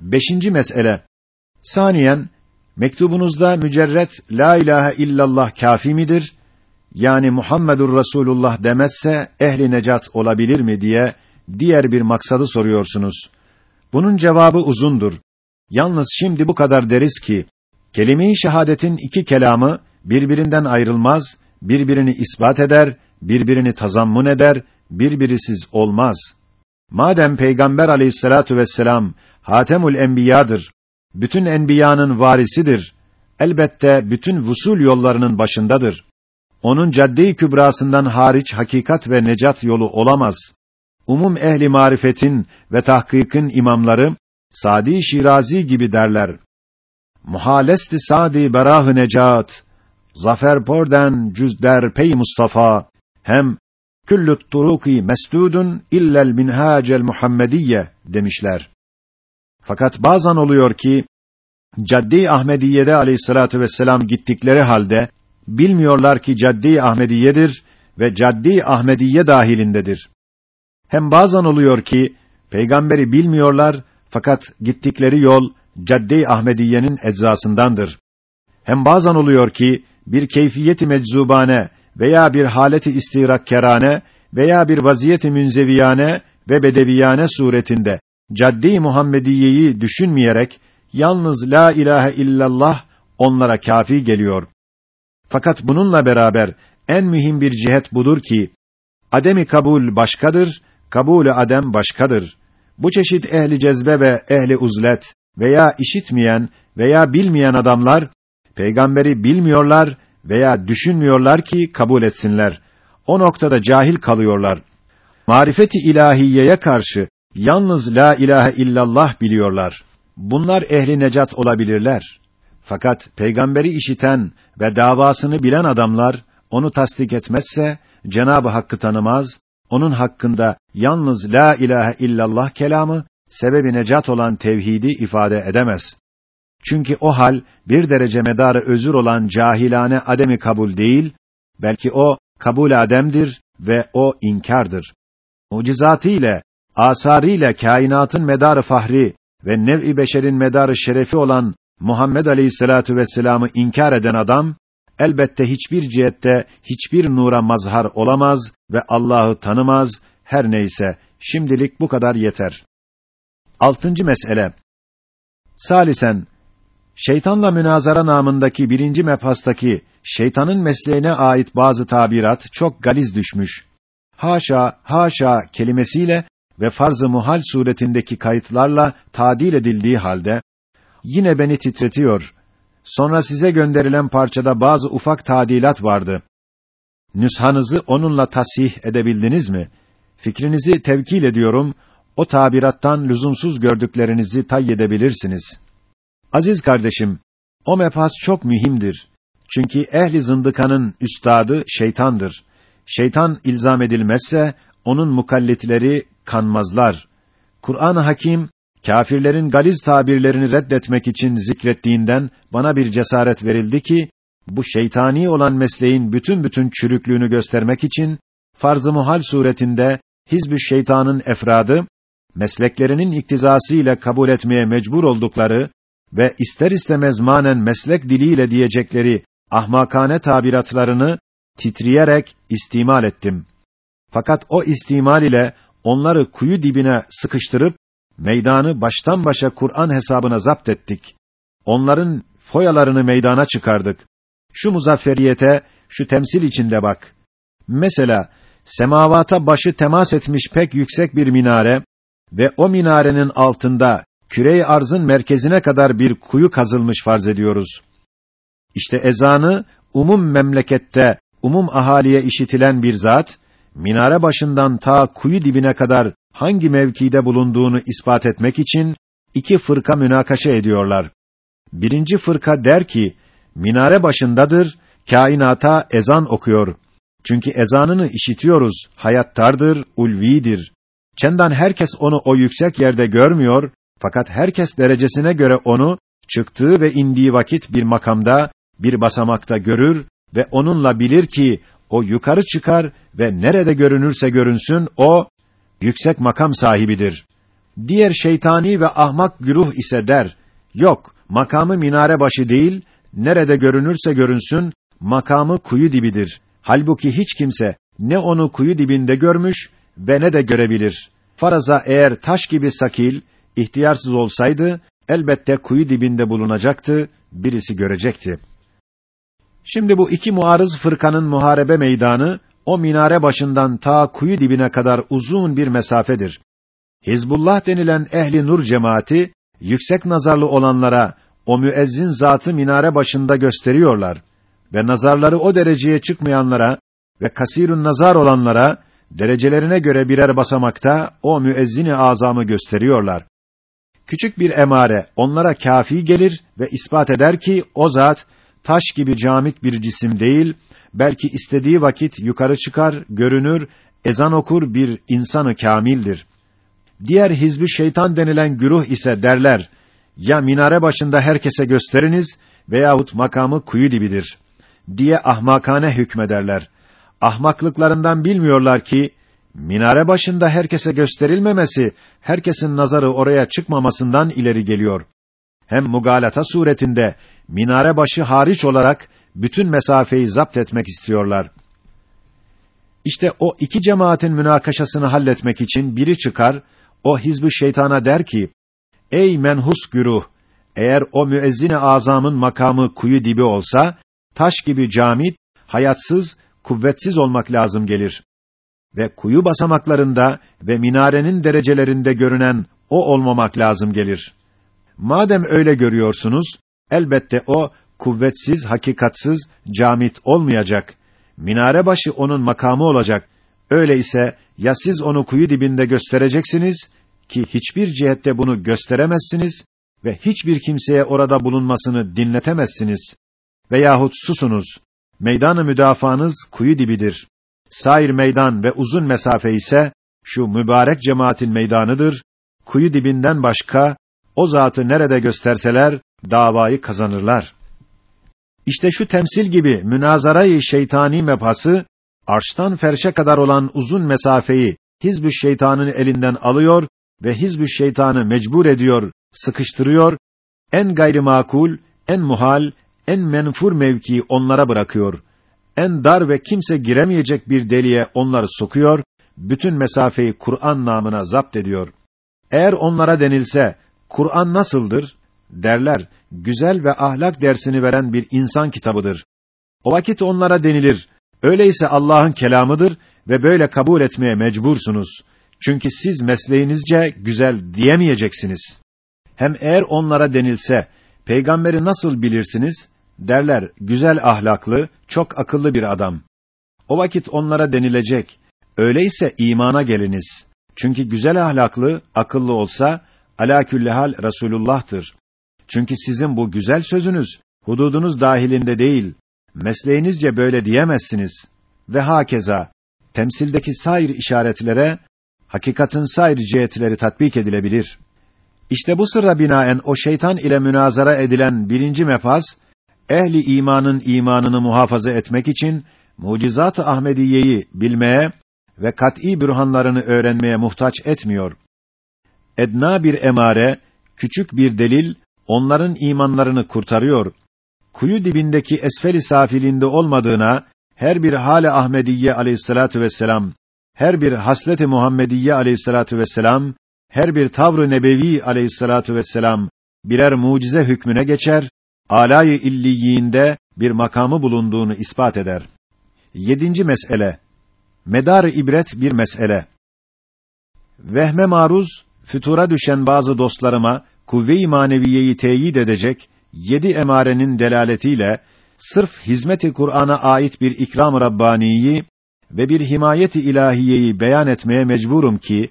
Beşinci mesele. Saniyen, mektubunuzda mücerret la ilahe illallah kafi midir? Yani Muhammedur Resulullah demezse ehli necat olabilir mi diye diğer bir maksadı soruyorsunuz. Bunun cevabı uzundur. Yalnız şimdi bu kadar deriz ki kelime-i şehadetin iki kelamı birbirinden ayrılmaz, birbirini ispat eder, birbirini tazammun eder, birbirisiz olmaz. Madem Peygamber Aleyhissalatu vesselam Hatemül Enbiya'dır, bütün enbiyanın varisidir, elbette bütün vusul yollarının başındadır. Onun cadde-i kübrasından hariç hakikat ve necat yolu olamaz. Umum ehli marifetin ve tahkikın imamları Sadi Şirazi gibi derler. Muhalesti sadi berah necat. Zafer porden cüzder pey Mustafa. Hem küllü turuki mesdudun illel minhacel Muhammediye demişler. Fakat bazen oluyor ki Caddi Ahmediye'de Aleyhissalatu vesselam gittikleri halde bilmiyorlar ki Caddi Ahmediye'dir ve Caddi Ahmediye dahilindedir. Hem bazen oluyor ki peygamberi bilmiyorlar fakat gittikleri yol Caddi Ahmediye'nin eczasındandır. Hem bazen oluyor ki bir keyfiyeti meczubane veya bir haleti istirakkerane veya bir vaziyeti münzeviyane ve bedeviyane suretinde caddi Muhammediyeyi düşünmeyerek yalnız la ilahe illallah onlara kafi geliyor. Fakat bununla beraber en mühim bir cihet budur ki ademi kabul başkadır, kabulü adem başkadır. Bu çeşit ehli cezbe ve ehli uzlet veya işitmeyen veya bilmeyen adamlar peygamberi bilmiyorlar veya düşünmüyorlar ki kabul etsinler. O noktada cahil kalıyorlar. Marifeti ilahiyeye karşı yalnız la ilahe illallah biliyorlar. Bunlar ehli necat olabilirler. Fakat peygamberi işiten ve davasını bilen adamlar onu tasdik etmezse Cenabı Hakk'ı tanımaz, onun hakkında yalnız la ilahe illallah kelamı sebebi necat olan tevhidi ifade edemez. Çünkü o hal bir derece medarı özür olan cahilane ademi kabul değil, belki o kabul ademdir ve o inkardır. Mucizatı ile, asarı ile kainatın medarı fahri ve nev'i beşerin medarı şerefi olan Muhammed Aleyhisselatu vesselam'ı inkar eden adam elbette hiçbir cihette hiçbir nura mazhar olamaz ve Allah'ı tanımaz. Her neyse şimdilik bu kadar yeter. Altıncı mesele. Salisen Şeytanla münazara namındaki birinci mefhastaki şeytanın mesleğine ait bazı tabirat çok galiz düşmüş. Haşa, haşa kelimesiyle ve farz-ı muhal suretindeki kayıtlarla tadil edildiği halde yine beni titretiyor. Sonra size gönderilen parçada bazı ufak tadilat vardı. Nüshanızı onunla tasih edebildiniz mi? Fikrinizi tevkil ediyorum. O tabirattan lüzumsuz gördüklerinizi tayyedebilirsiniz. Aziz kardeşim, o mefas çok mühimdir. Çünkü ehli zındıkanın üstadı şeytandır. Şeytan ilzam edilmezse onun mukallitleri kanmazlar. Kur'an-ı Hakim kâfirlerin galiz tabirlerini reddetmek için zikrettiğinden bana bir cesaret verildi ki bu şeytani olan mesleğin bütün bütün çürüklüğünü göstermek için farz-ı muhal suretinde hizb şeytanın efradı mesleklerinin iktizası ile kabul etmeye mecbur oldukları ve ister istemez manen meslek diliyle diyecekleri ahmakane tabiratlarını titreyerek istimal ettim. Fakat o istimal ile onları kuyu dibine sıkıştırıp meydanı baştan başa Kur'an hesabına zapt ettik. Onların foyalarını meydana çıkardık. Şu muzafferiyete, şu temsil içinde bak. Mesela semavata başı temas etmiş pek yüksek bir minare ve o minarenin altında kürey arzın merkezine kadar bir kuyu kazılmış farz ediyoruz. İşte ezanı umum memlekette umum ahaliye işitilen bir zat minare başından ta kuyu dibine kadar hangi mevkide bulunduğunu ispat etmek için iki fırka münakaşa ediyorlar. Birinci fırka der ki, minare başındadır, kainata ezan okuyor. Çünkü ezanını işitiyoruz, hayattardır, ulvidir. Çendan herkes onu o yüksek yerde görmüyor, fakat herkes derecesine göre onu, çıktığı ve indiği vakit bir makamda, bir basamakta görür ve onunla bilir ki, o yukarı çıkar ve nerede görünürse görünsün, o, yüksek makam sahibidir. Diğer şeytani ve ahmak güruh ise der, yok, makamı minare başı değil, nerede görünürse görünsün, makamı kuyu dibidir. Halbuki hiç kimse ne onu kuyu dibinde görmüş ve ne de görebilir. Faraza eğer taş gibi sakil, ihtiyarsız olsaydı, elbette kuyu dibinde bulunacaktı, birisi görecekti. Şimdi bu iki muarız fırkanın muharebe meydanı, o minare başından ta kuyu dibine kadar uzun bir mesafedir. Hizbullah denilen ehli nur cemaati, yüksek nazarlı olanlara, o müezzin zatı minare başında gösteriyorlar ve nazarları o dereceye çıkmayanlara ve kasirun nazar olanlara derecelerine göre birer basamakta o müezzini azamı gösteriyorlar. Küçük bir emare onlara kafi gelir ve ispat eder ki o zat taş gibi camit bir cisim değil, belki istediği vakit yukarı çıkar, görünür, ezan okur bir insanı kamildir. Diğer hizbi şeytan denilen güruh ise derler, ya minare başında herkese gösteriniz veyahut makamı kuyu dibidir diye ahmakane hükmederler. Ahmaklıklarından bilmiyorlar ki minare başında herkese gösterilmemesi herkesin nazarı oraya çıkmamasından ileri geliyor. Hem mugalata suretinde minare başı hariç olarak bütün mesafeyi zapt etmek istiyorlar. İşte o iki cemaatin münakaşasını halletmek için biri çıkar, o hizbü şeytana der ki, Ey menhus güruh! Eğer o müezzine azamın makamı kuyu dibi olsa, taş gibi camit, hayatsız, kuvvetsiz olmak lazım gelir. Ve kuyu basamaklarında ve minarenin derecelerinde görünen o olmamak lazım gelir. Madem öyle görüyorsunuz, elbette o kuvvetsiz, hakikatsız, camit olmayacak. Minare başı onun makamı olacak. Öyle ise ya siz onu kuyu dibinde göstereceksiniz ki hiçbir cihette bunu gösteremezsiniz ve hiçbir kimseye orada bulunmasını dinletemezsiniz. Veyahut susunuz. Meydanı müdafaanız kuyu dibidir. Sair meydan ve uzun mesafe ise şu mübarek cemaatin meydanıdır. Kuyu dibinden başka o zatı nerede gösterseler davayı kazanırlar. İşte şu temsil gibi münazarayı şeytani mebhası arştan ferşe kadar olan uzun mesafeyi hizbü şeytanın elinden alıyor ve hizbü şeytanı mecbur ediyor, sıkıştırıyor. En gayrimakul, en muhal, en menfur mevkii onlara bırakıyor. En dar ve kimse giremeyecek bir deliğe onları sokuyor, bütün mesafeyi Kur'an namına zapt ediyor. Eğer onlara denilse, Kur'an nasıldır? Derler, güzel ve ahlak dersini veren bir insan kitabıdır. O vakit onlara denilir, öyleyse Allah'ın kelamıdır ve böyle kabul etmeye mecbursunuz. Çünkü siz mesleğinizce güzel diyemeyeceksiniz. Hem eğer onlara denilse, peygamberi nasıl bilirsiniz? Derler, güzel ahlaklı, çok akıllı bir adam. O vakit onlara denilecek, öyleyse imana geliniz. Çünkü güzel ahlaklı, akıllı olsa, alâ hal Resulullah'tır. Çünkü sizin bu güzel sözünüz, hududunuz dahilinde değil, mesleğinizce böyle diyemezsiniz. Ve hakeza, temsildeki sair işaretlere, hakikatin sair cihetleri tatbik edilebilir. İşte bu sırra binaen o şeytan ile münazara edilen birinci mefaz, ehli imanın imanını muhafaza etmek için, mucizat-ı Ahmediye'yi bilmeye ve kat'î bürhanlarını öğrenmeye muhtaç etmiyor. Edna bir emare, küçük bir delil, onların imanlarını kurtarıyor. Kuyu dibindeki esfeli safilinde olmadığına, her bir hale Ahmediye aleyhissalatu vesselam, her bir hasleti Muhammediye aleyhissalatu vesselam, her bir tavrı nebevi aleyhissalatu vesselam birer mucize hükmüne geçer, alay-ı illiyinde bir makamı bulunduğunu ispat eder. Yedinci mesele. Medar ibret bir mesele. Vehme maruz, fütura düşen bazı dostlarıma kuvve-i maneviyeyi teyit edecek yedi emarenin delaletiyle sırf hizmeti Kur'an'a ait bir ikram-ı rabbaniyi ve bir himayeti ilahiyeyi beyan etmeye mecburum ki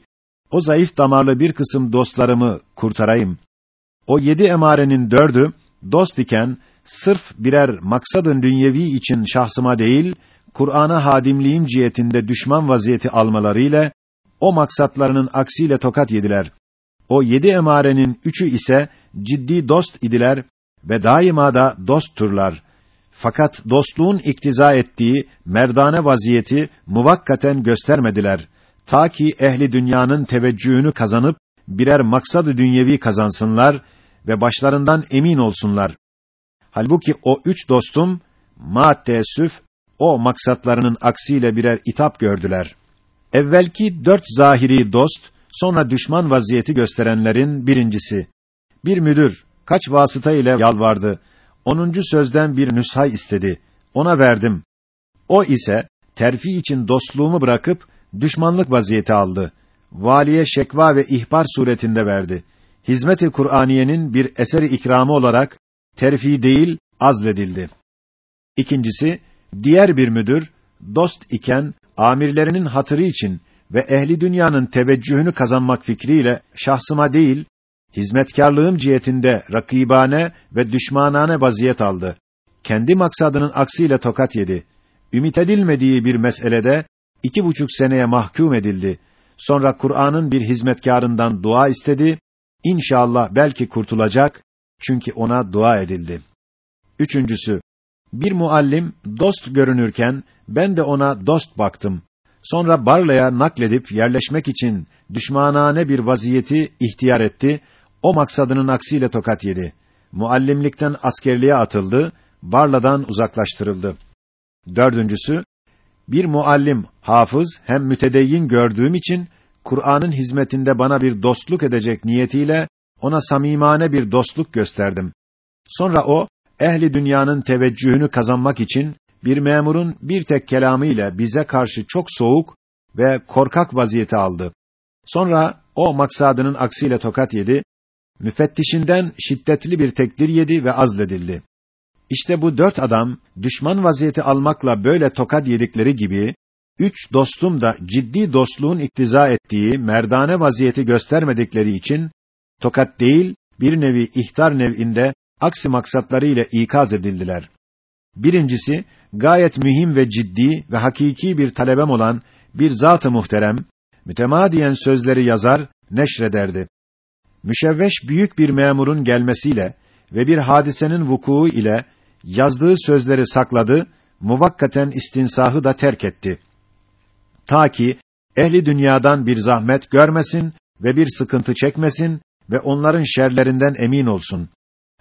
o zayıf damarlı bir kısım dostlarımı kurtarayım. O yedi emarenin dördü dost iken sırf birer maksadın dünyevi için şahsıma değil Kur'an'a hadimliğim cihetinde düşman vaziyeti almalarıyla o maksatlarının aksiyle tokat yediler. O yedi emarenin üçü ise ciddi dost idiler ve daima da dostturlar. Fakat dostluğun iktiza ettiği merdane vaziyeti muvakkaten göstermediler. Ta ki ehli dünyanın teveccühünü kazanıp birer maksadı dünyevi kazansınlar ve başlarından emin olsunlar. Halbuki o üç dostum, ma teessüf, o maksatlarının aksiyle birer itap gördüler. Evvelki dört zahiri dost, sonra düşman vaziyeti gösterenlerin birincisi. Bir müdür, kaç vasıta ile yalvardı. Onuncu sözden bir nüshay istedi. Ona verdim. O ise, terfi için dostluğumu bırakıp, düşmanlık vaziyeti aldı. Valiye şekva ve ihbar suretinde verdi. Hizmet-i Kur'aniyenin bir eseri ikramı olarak, terfi değil, azledildi. İkincisi, diğer bir müdür, dost iken, amirlerinin hatırı için ve ehli dünyanın teveccühünü kazanmak fikriyle şahsıma değil, hizmetkarlığım cihetinde rakibane ve düşmanane vaziyet aldı. Kendi maksadının aksiyle tokat yedi. Ümit edilmediği bir meselede iki buçuk seneye mahkum edildi. Sonra Kur'an'ın bir hizmetkarından dua istedi. İnşallah belki kurtulacak. Çünkü ona dua edildi. Üçüncüsü, bir muallim dost görünürken ben de ona dost baktım. Sonra Barla'ya nakledip yerleşmek için düşmanane bir vaziyeti ihtiyar etti. O maksadının aksiyle tokat yedi. Muallimlikten askerliğe atıldı, Barla'dan uzaklaştırıldı. Dördüncüsü, bir muallim, hafız hem mütedeyyin gördüğüm için Kur'an'ın hizmetinde bana bir dostluk edecek niyetiyle ona samimane bir dostluk gösterdim. Sonra o ehli dünyanın teveccühünü kazanmak için bir memurun bir tek kelamı bize karşı çok soğuk ve korkak vaziyeti aldı. Sonra o maksadının aksiyle tokat yedi, müfettişinden şiddetli bir tekdir yedi ve azledildi. İşte bu dört adam, düşman vaziyeti almakla böyle tokat yedikleri gibi, üç dostum da ciddi dostluğun iktiza ettiği merdane vaziyeti göstermedikleri için, tokat değil, bir nevi ihtar nev'inde aksi maksatları ile ikaz edildiler. Birincisi, gayet mühim ve ciddi ve hakiki bir talebem olan bir zat-ı muhterem, mütemadiyen sözleri yazar, neşrederdi. Müşevveş büyük bir memurun gelmesiyle ve bir hadisenin vuku'u ile yazdığı sözleri sakladı, muvakkaten istinsahı da terk etti. Ta ki ehli dünyadan bir zahmet görmesin ve bir sıkıntı çekmesin ve onların şerlerinden emin olsun.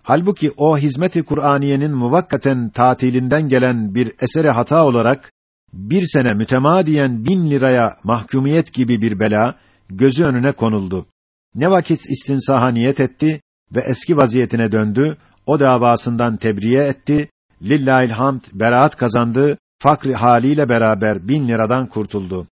Halbuki o hizmeti Kur'aniyenin muvakkaten tatilinden gelen bir esere hata olarak bir sene mütemadiyen bin liraya mahkumiyet gibi bir bela gözü önüne konuldu. Ne vakit istinsaha niyet etti ve eski vaziyetine döndü, o davasından tebriye etti, lillahil hamd beraat kazandı, fakri haliyle beraber bin liradan kurtuldu.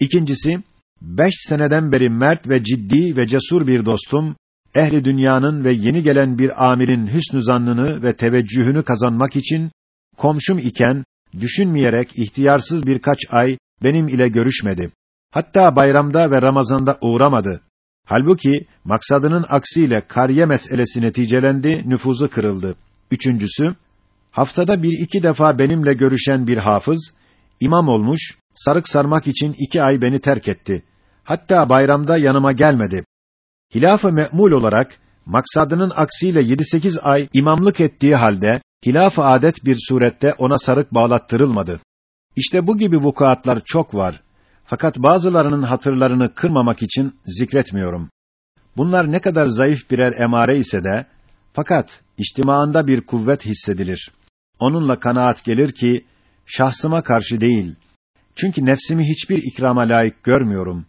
İkincisi, beş seneden beri mert ve ciddi ve cesur bir dostum, ehli dünyanın ve yeni gelen bir amirin hüsnü zannını ve teveccühünü kazanmak için komşum iken düşünmeyerek ihtiyarsız birkaç ay benim ile görüşmedi. Hatta bayramda ve Ramazan'da uğramadı. Halbuki maksadının aksiyle kariye meselesi neticelendi, nüfuzu kırıldı. Üçüncüsü, haftada bir iki defa benimle görüşen bir hafız, imam olmuş, sarık sarmak için iki ay beni terk etti. Hatta bayramda yanıma gelmedi. Hilaf-ı me'mul olarak maksadının aksiyle yedi sekiz ay imamlık ettiği halde hilaf-ı adet bir surette ona sarık bağlattırılmadı. İşte bu gibi vukuatlar çok var. Fakat bazılarının hatırlarını kırmamak için zikretmiyorum. Bunlar ne kadar zayıf birer emare ise de fakat içtimaında bir kuvvet hissedilir. Onunla kanaat gelir ki şahsıma karşı değil. Çünkü nefsimi hiçbir ikrama layık görmüyorum.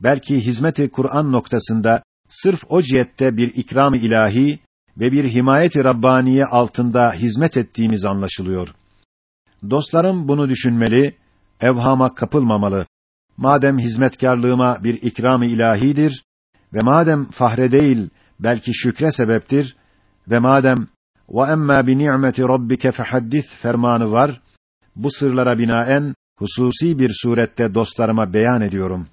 Belki hizmeti Kur'an noktasında sırf o cihette bir ikram-ı ilahi ve bir himayet-i rabbaniye altında hizmet ettiğimiz anlaşılıyor. Dostlarım bunu düşünmeli, evhama kapılmamalı. Madem hizmetkarlığıma bir ikram-ı ilahidir ve madem fahre değil belki şükre sebeptir ve madem ve emma bi ni'meti rabbike fehaddis fermanı var, bu sırlara binaen hususi bir surette dostlarıma beyan ediyorum.